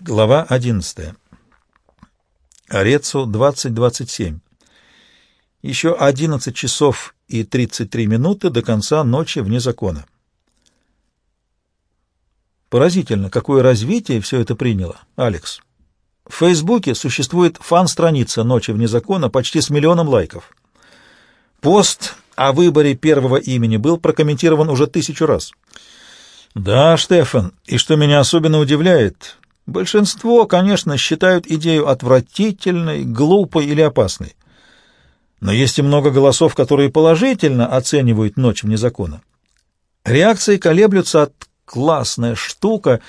Глава 11. Орецу 20.27. Еще 11 часов и 33 минуты до конца ночи вне закона. Поразительно, какое развитие все это приняло, Алекс. В Фейсбуке существует фан-страница «Ночи вне закона» почти с миллионом лайков. Пост о выборе первого имени был прокомментирован уже тысячу раз. Да, Штефан, и что меня особенно удивляет, большинство, конечно, считают идею отвратительной, глупой или опасной. Но есть и много голосов, которые положительно оценивают «Ночь вне закона». Реакции колеблются от «классная штука»,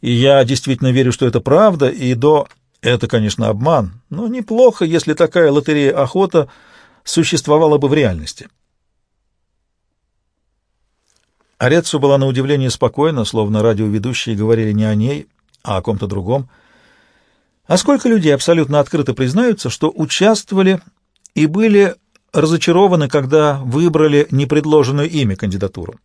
и я действительно верю, что это правда, и до «это, конечно, обман», но неплохо, если такая лотерея охота существовала бы в реальности. Арецу была на удивление спокойна, словно радиоведущие говорили не о ней, а о ком-то другом. А сколько людей абсолютно открыто признаются, что участвовали и были разочарованы, когда выбрали непредложенную ими кандидатуру.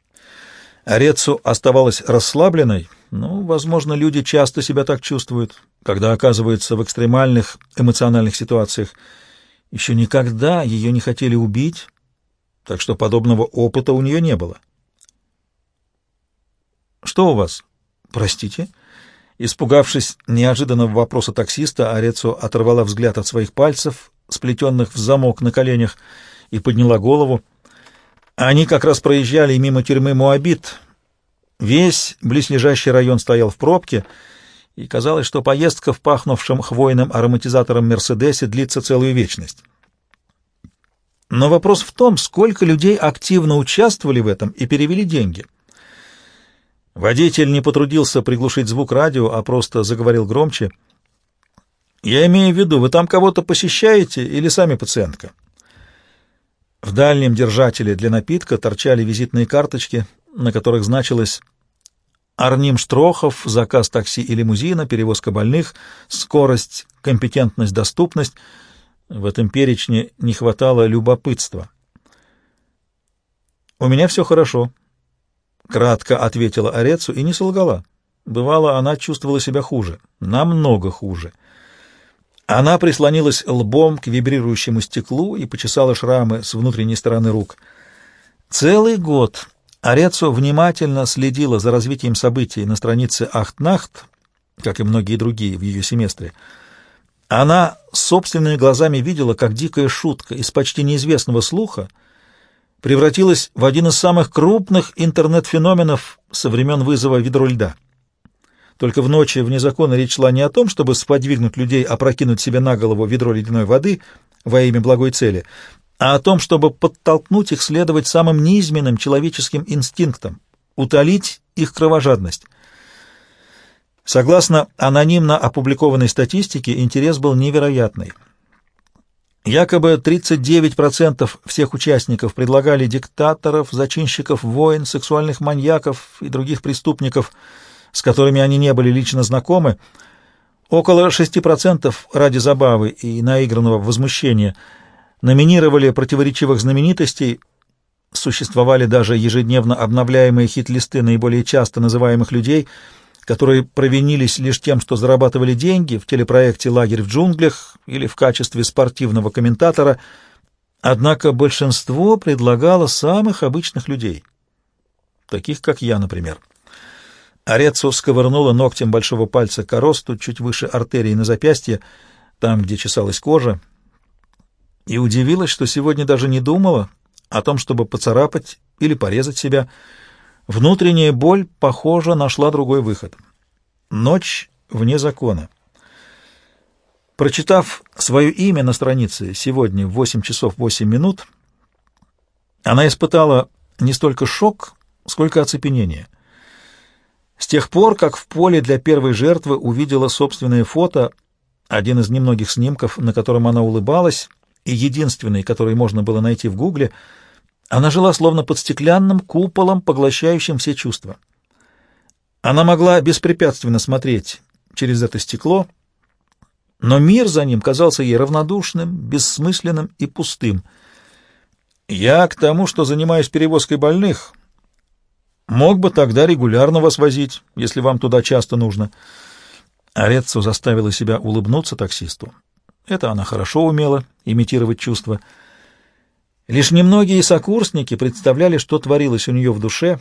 Арецу оставалась расслабленной, ну, возможно, люди часто себя так чувствуют, когда оказываются в экстремальных эмоциональных ситуациях. Еще никогда ее не хотели убить, так что подобного опыта у нее не было. «Что у вас?» «Простите?» Испугавшись неожиданного вопроса таксиста, Арецу оторвала взгляд от своих пальцев, сплетенных в замок на коленях, и подняла голову. Они как раз проезжали мимо тюрьмы Муабит. Весь близлежащий район стоял в пробке, и казалось, что поездка в пахнувшем хвойным ароматизатором Мерседесе длится целую вечность. Но вопрос в том, сколько людей активно участвовали в этом и перевели деньги — Водитель не потрудился приглушить звук радио, а просто заговорил громче. «Я имею в виду, вы там кого-то посещаете или сами пациентка?» В дальнем держателе для напитка торчали визитные карточки, на которых значилось «Арним Штрохов», заказ такси и лимузина, перевозка больных, скорость, компетентность, доступность. В этом перечне не хватало любопытства. «У меня все хорошо», — кратко ответила Орецу и не солгала. Бывало, она чувствовала себя хуже, намного хуже. Она прислонилась лбом к вибрирующему стеклу и почесала шрамы с внутренней стороны рук. Целый год Орецу внимательно следила за развитием событий на странице «Ахтнахт», как и многие другие в ее семестре. Она собственными глазами видела, как дикая шутка из почти неизвестного слуха — превратилась в один из самых крупных интернет-феноменов со времен вызова ведро льда. Только в ночи вне закона речь шла не о том, чтобы сподвигнуть людей опрокинуть себе на голову ведро ледяной воды во имя благой цели, а о том, чтобы подтолкнуть их следовать самым низменным человеческим инстинктам, утолить их кровожадность. Согласно анонимно опубликованной статистике, интерес был невероятный — Якобы 39% всех участников предлагали диктаторов, зачинщиков войн, сексуальных маньяков и других преступников, с которыми они не были лично знакомы. Около 6% ради забавы и наигранного возмущения номинировали противоречивых знаменитостей, существовали даже ежедневно обновляемые хит-листы наиболее часто называемых людей — которые провинились лишь тем, что зарабатывали деньги в телепроекте «Лагерь в джунглях» или в качестве спортивного комментатора, однако большинство предлагало самых обычных людей, таких как я, например. Орецу сковырнула ногтем большого пальца коросту чуть выше артерии на запястье, там, где чесалась кожа, и удивилась, что сегодня даже не думала о том, чтобы поцарапать или порезать себя, — Внутренняя боль, похоже, нашла другой выход. Ночь вне закона. Прочитав свое имя на странице сегодня в 8 часов 8 минут, она испытала не столько шок, сколько оцепенение. С тех пор, как в поле для первой жертвы увидела собственное фото, один из немногих снимков, на котором она улыбалась, и единственный, который можно было найти в Гугле — она жила словно под стеклянным куполом, поглощающим все чувства. Она могла беспрепятственно смотреть через это стекло, но мир за ним казался ей равнодушным, бессмысленным и пустым. «Я к тому, что занимаюсь перевозкой больных, мог бы тогда регулярно вас возить, если вам туда часто нужно». Ареццо заставила себя улыбнуться таксисту. Это она хорошо умела, имитировать чувства. Лишь немногие сокурсники представляли, что творилось у нее в душе,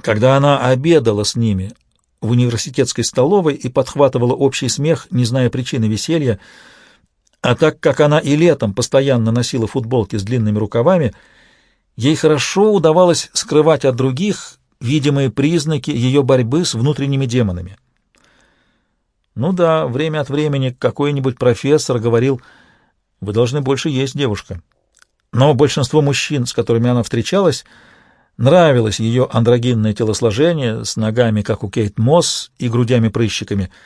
когда она обедала с ними в университетской столовой и подхватывала общий смех, не зная причины веселья, а так как она и летом постоянно носила футболки с длинными рукавами, ей хорошо удавалось скрывать от других видимые признаки ее борьбы с внутренними демонами. Ну да, время от времени какой-нибудь профессор говорил, «Вы должны больше есть, девушка». Но большинство мужчин, с которыми она встречалась, нравилось ее андрогинное телосложение с ногами, как у Кейт Мосс, и грудями-прыщиками —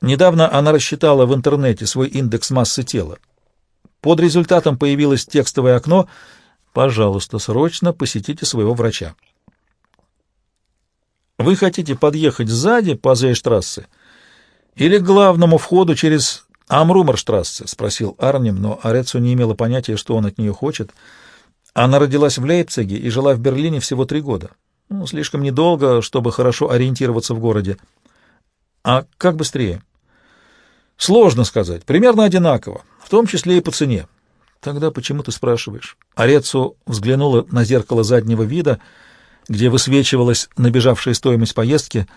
Недавно она рассчитала в интернете свой индекс массы тела. Под результатом появилось текстовое окно «Пожалуйста, срочно посетите своего врача». Вы хотите подъехать сзади по Зейштрассе или к главному входу через Амрумерштрассе? — спросил Арнем, но Арецу не имела понятия, что он от нее хочет. Она родилась в Лейпциге и жила в Берлине всего три года. Ну, слишком недолго, чтобы хорошо ориентироваться в городе. А как быстрее? Сложно сказать. Примерно одинаково, в том числе и по цене. Тогда почему ты спрашиваешь? Арецу взглянула на зеркало заднего вида, где высвечивалась набежавшая стоимость поездки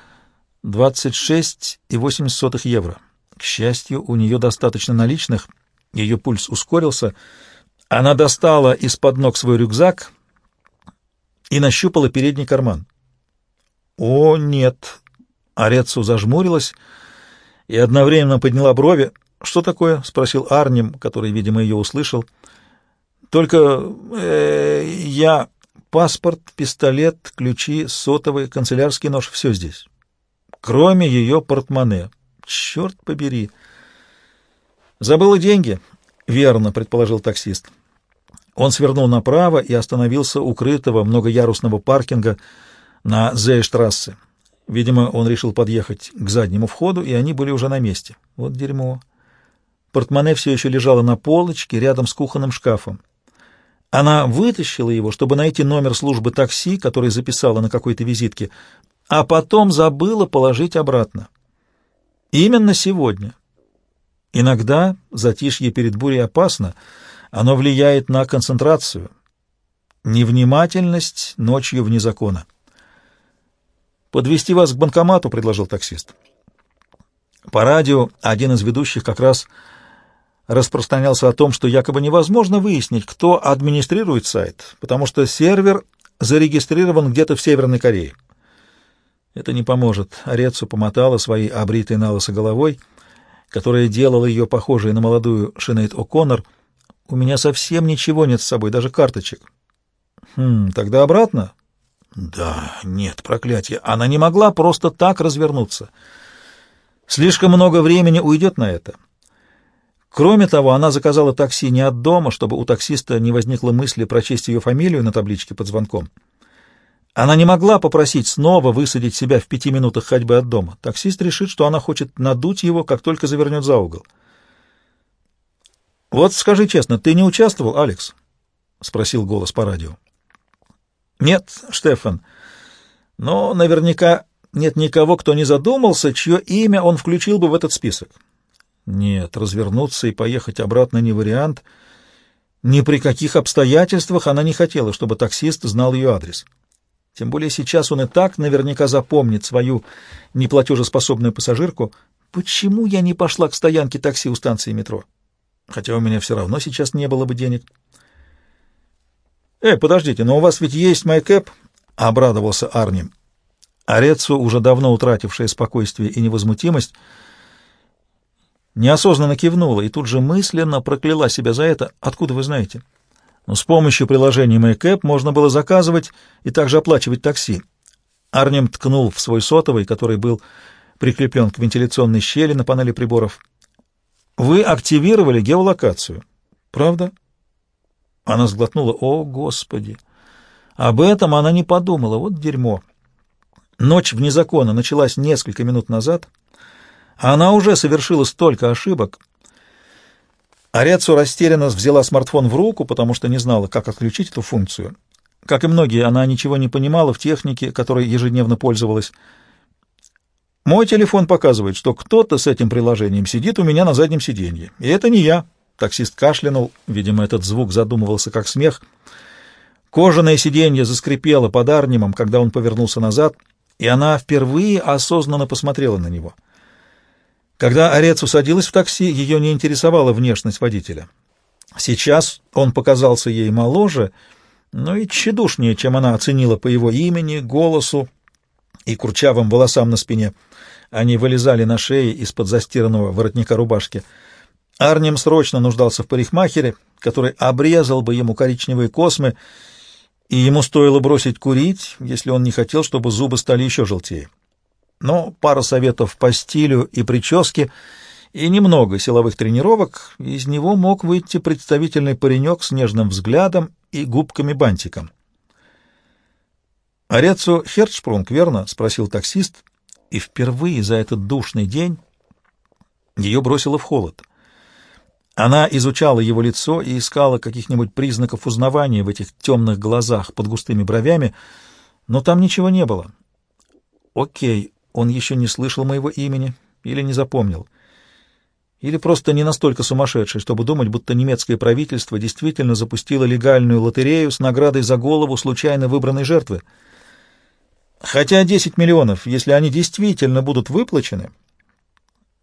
26,80 евро. К счастью, у нее достаточно наличных, ее пульс ускорился. Она достала из-под ног свой рюкзак и нащупала передний карман. «О, нет!» Арецу зажмурилась и одновременно подняла брови. «Что такое?» — спросил Арнем, который, видимо, ее услышал. «Только э, я... Паспорт, пистолет, ключи, сотовый, канцелярский нож — все здесь. Кроме ее портмоне. Черт побери!» «Забыла деньги?» — верно, — предположил таксист. Он свернул направо и остановился у крытого многоярусного паркинга на Зейштрассе. Видимо, он решил подъехать к заднему входу, и они были уже на месте. Вот дерьмо. Портмоне все еще лежало на полочке рядом с кухонным шкафом. Она вытащила его, чтобы найти номер службы такси, который записала на какой-то визитке, а потом забыла положить обратно. Именно сегодня. Иногда затишье перед бурей опасно, оно влияет на концентрацию. Невнимательность ночью вне закона. «Подвести вас к банкомату», — предложил таксист. По радио один из ведущих как раз распространялся о том, что якобы невозможно выяснить, кто администрирует сайт, потому что сервер зарегистрирован где-то в Северной Корее. Это не поможет. Арецу помотала своей обритой на головой, которая делала ее похожей на молодую Шинейд О'Коннор. «У меня совсем ничего нет с собой, даже карточек». «Хм, тогда обратно?» Да, нет, проклятие. Она не могла просто так развернуться. Слишком много времени уйдет на это. Кроме того, она заказала такси не от дома, чтобы у таксиста не возникло мысли прочесть ее фамилию на табличке под звонком. Она не могла попросить снова высадить себя в пяти минутах ходьбы от дома. Таксист решит, что она хочет надуть его, как только завернет за угол. «Вот скажи честно, ты не участвовал, Алекс?» — спросил голос по радио. Нет, Штефан, но наверняка нет никого, кто не задумался, чье имя он включил бы в этот список. Нет, развернуться и поехать обратно не вариант. Ни при каких обстоятельствах она не хотела, чтобы таксист знал ее адрес. Тем более сейчас он и так наверняка запомнит свою неплатежеспособную пассажирку. Почему я не пошла к стоянке такси у станции метро? Хотя у меня все равно сейчас не было бы денег. «Эй, подождите, но у вас ведь есть майкэп?» — обрадовался Арни. Арецу, уже давно утратившая спокойствие и невозмутимость, неосознанно кивнула и тут же мысленно прокляла себя за это. «Откуда вы знаете?» Но с помощью приложения MyCap можно было заказывать и также оплачивать такси. Арнем ткнул в свой сотовый, который был прикреплен к вентиляционной щели на панели приборов. «Вы активировали геолокацию, правда?» Она сглотнула. «О, Господи!» Об этом она не подумала. Вот дерьмо. Ночь вне закона началась несколько минут назад, она уже совершила столько ошибок. Арецу растерянно взяла смартфон в руку, потому что не знала, как отключить эту функцию. Как и многие, она ничего не понимала в технике, которой ежедневно пользовалась. Мой телефон показывает, что кто-то с этим приложением сидит у меня на заднем сиденье. И это не я. Таксист кашлянул. Видимо, этот звук задумывался как смех. Кожаное сиденье заскрипело под арнимом, когда он повернулся назад, и она впервые осознанно посмотрела на него. Когда Орец усадилась в такси, ее не интересовала внешность водителя. Сейчас он показался ей моложе, но и тщедушнее, чем она оценила по его имени, голосу и курчавым волосам на спине. Они вылезали на шее из-под застиранного воротника рубашки. Арнем срочно нуждался в парикмахере, который обрезал бы ему коричневые космы, и ему стоило бросить курить, если он не хотел, чтобы зубы стали еще желтее. Но пара советов по стилю и прическе и немного силовых тренировок, из него мог выйти представительный паренек с нежным взглядом и губками-бантиком. «Арецу Херцшпрунг, верно?» — спросил таксист, и впервые за этот душный день ее бросило в холод. Она изучала его лицо и искала каких-нибудь признаков узнавания в этих темных глазах под густыми бровями, но там ничего не было. Окей, он еще не слышал моего имени или не запомнил. Или просто не настолько сумасшедший, чтобы думать, будто немецкое правительство действительно запустило легальную лотерею с наградой за голову случайно выбранной жертвы — Хотя 10 миллионов, если они действительно будут выплачены,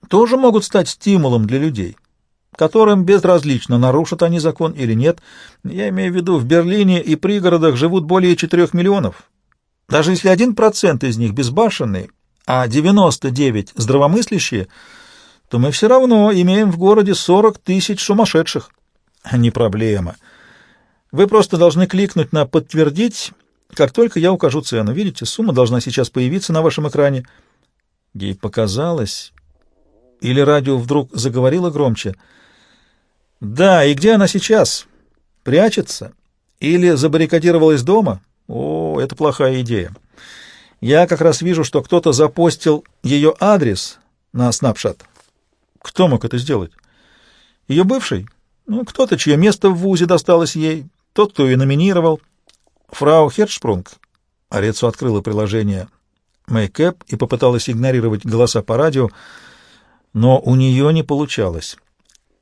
тоже могут стать стимулом для людей, которым безразлично, нарушат они закон или нет. Я имею в виду, в Берлине и пригородах живут более 4 миллионов. Даже если 1% из них безбашенные, а 99 здравомыслящие, то мы все равно имеем в городе 40 тысяч сумасшедших. Не проблема. Вы просто должны кликнуть на «Подтвердить» Как только я укажу цену, видите, сумма должна сейчас появиться на вашем экране. Ей показалось, или радио вдруг заговорило громче. Да, и где она сейчас? Прячется? Или забаррикадировалась дома? О, это плохая идея. Я как раз вижу, что кто-то запостил ее адрес на снапшот. Кто мог это сделать? Ее бывший? Ну, кто-то, чье место в ВУЗе досталось ей, тот, кто ее номинировал. Фрау Хершпрунг. Арецу открыла приложение Мэйкэп и попыталась игнорировать голоса по радио, но у нее не получалось.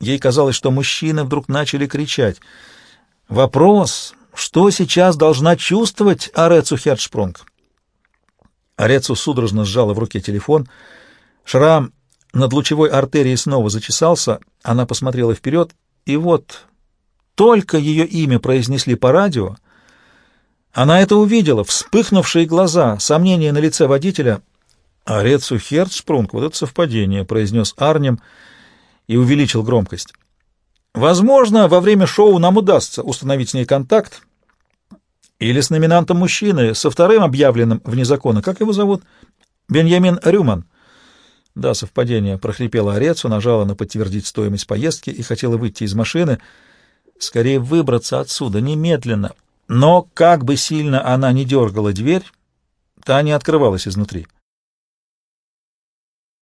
Ей казалось, что мужчины вдруг начали кричать. Вопрос, что сейчас должна чувствовать Арецу Хершпрунг? Арецу судорожно сжала в руке телефон. Шрам над лучевой артерией снова зачесался. Она посмотрела вперед, и вот только ее имя произнесли по радио, она это увидела, вспыхнувшие глаза, сомнения на лице водителя. «Арецу Херцшпрунг, вот это совпадение», — произнес Арнем и увеличил громкость. «Возможно, во время шоу нам удастся установить с ней контакт. Или с номинантом мужчины, со вторым объявленным вне закона. Как его зовут? Беньямин Рюман». «Да, совпадение», — прохрипела Арецу, нажала на «подтвердить стоимость поездки» и хотела выйти из машины. «Скорее выбраться отсюда, немедленно». Но как бы сильно она ни дергала дверь, та не открывалась изнутри.